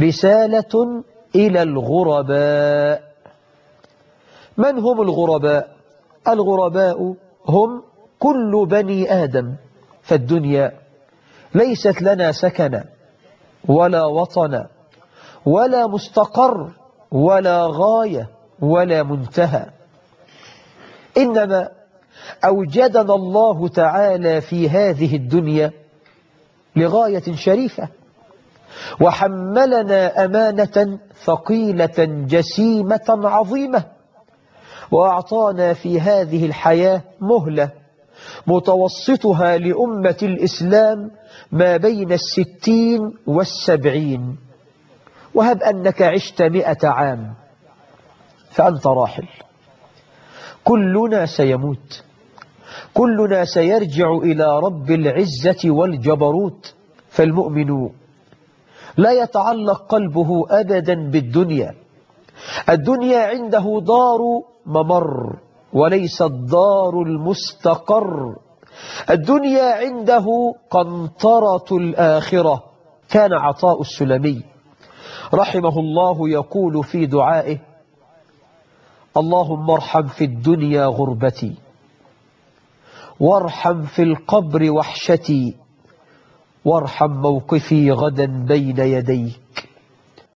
رسالة إلى الغرباء. من هم الغرباء؟ الغرباء هم كل بني آدم فالدنيا ليست لنا سكنا ولا وطنا ولا مستقر ولا غاية ولا منتهى. إنما أوجدنا الله تعالى في هذه الدنيا لغاية شريفة. وحملنا أمانة ثقيلة جسيمة عظيمة. وأعطانا في هذه الحياة مهلة متوسطها لأمة الإسلام ما بين الستين والسبعين. وهب أنك عشت مئة عام فأنت راحل. كلنا سيموت. كلنا سيرجع إلى رب العزة والجبروت. فالمؤمن لا يتعلق قلبه أبدا بالدنيا. الدنيا عنده دار ممر وليست دار المستقر. الدنيا عنده قنطرة الآخرة كان عطاء السلمي. رحمه الله يقول في دعائه اللهم ارحم في الدنيا غربتي وارحم في القبر وحشتي. وارحم موقفي غدا بين يديك.